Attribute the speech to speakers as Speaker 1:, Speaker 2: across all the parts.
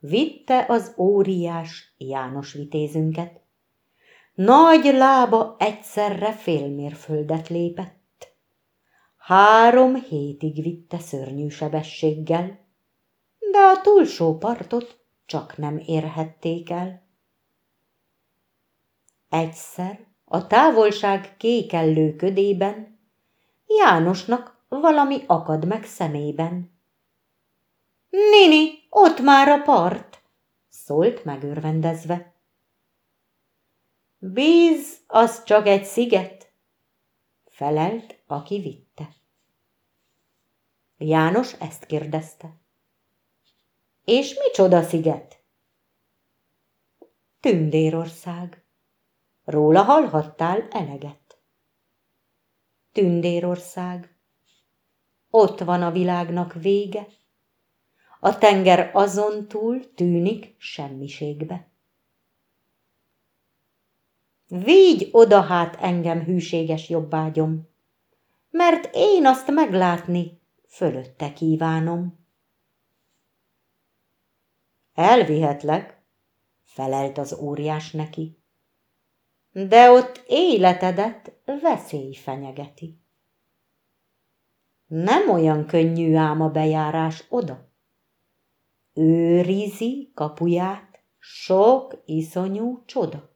Speaker 1: vitte az óriás János vitézünket. Nagy lába egyszerre félmérföldet lépett. Három hétig vitte szörnyű sebességgel, de a túlsó partot csak nem érhették el. Egyszer a távolság kékellő ködében Jánosnak valami akad meg szemében. Nini, ott már a part, szólt megörvendezve. Bíz, az csak egy sziget, felelt, aki vitte. János ezt kérdezte. És micsoda sziget? Tündérország. Róla hallhattál eleget. Tündérország. Ott van a világnak vége. A tenger azon túl tűnik semmiségbe. Vígy oda hát engem hűséges jobbágyom, mert én azt meglátni fölötte kívánom. Elvihetlek, felelt az óriás neki, de ott életedet veszély fenyegeti. Nem olyan könnyű ám a bejárás oda. Őrizi kapuját sok iszonyú csoda.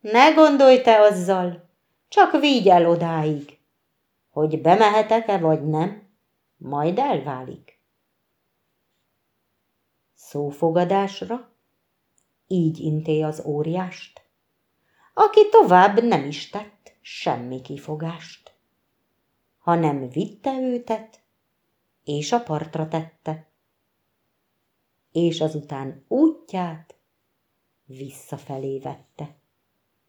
Speaker 1: Ne gondolj te azzal, csak vigy el odáig, hogy bemehetek-e vagy nem, majd elválik. Szófogadásra így inté az óriást, aki tovább nem is tett semmi kifogást, hanem vitte őtet, és a partra tette, és azután útját visszafelé vette.